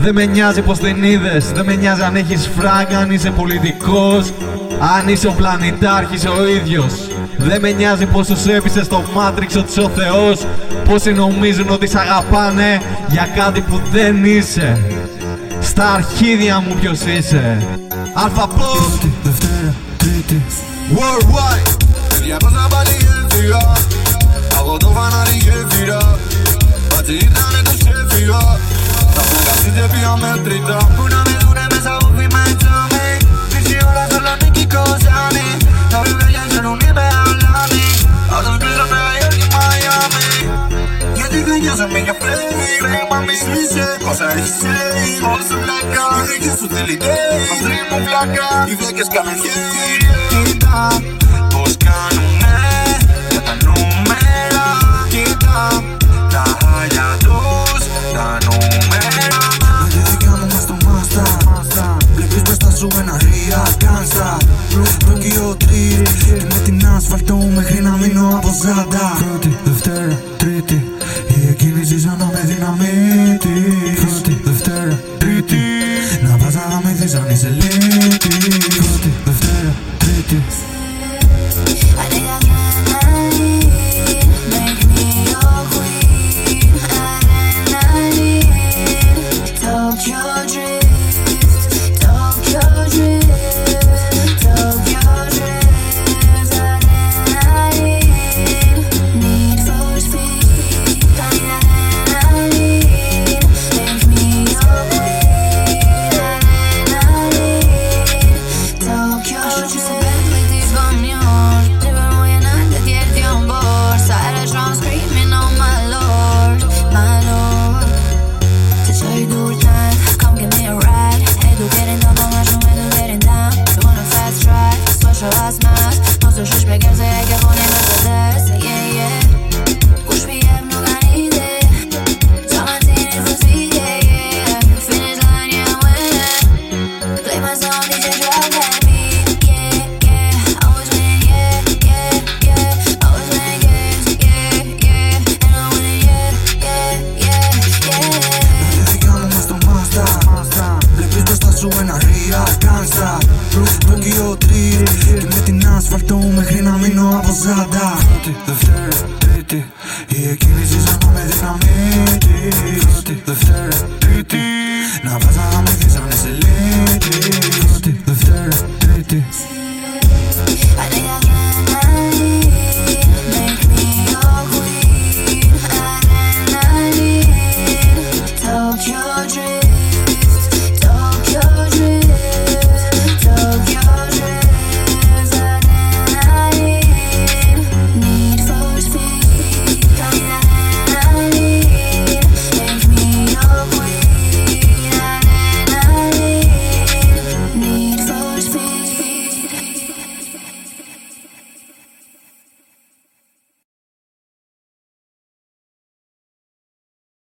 Δεν με νοιάζει πως την είδες Δεν με νοιάζει αν έχεις φράγκα, αν είσαι πολιτικός Αν είσαι ο πλανητάρχης ο ίδιος. Δεν με νοιάζει πως τους έπεισε στο Matrix ότι είσαι ο Θεός Πόσοι νομίζουν ότι σε αγαπάνε για κάτι που δεν είσαι. Στα αρχίδια μου ποιος είσαι. Αλφαπός Δευτέρα, Τρίτη Worldwide. Παιδιά πώς να πάλι έφυγα Από το φανάρι distrito. Una verdura in mezzo a un film zombie. Dici ora solo Nicky Cosani. La viveglia in cielo un'idealani. Ad un giro Nueva York y Miami. Io dico io sono meglio freddi. Ma mi dice cosa sei. Ma sono la cara e che sono delle Y Andremo que es I vecchi scanaghieri. gdzieś na dole dynamity Koty we wtedy Na bazarach my zjeżdżamy z elity Koty we wtedy I think I'm Tokyo Drift, ζαντά Πρώτη, Δευτέρα, Τρίτη. Η εκείνη ζήσαμε με δυναμίτη Πρώτη, Δευτέρα, Τρίτη. Να βάζαμε δίσανε σε λίτη Πρώτη, Δευτέρα, Τρίτη.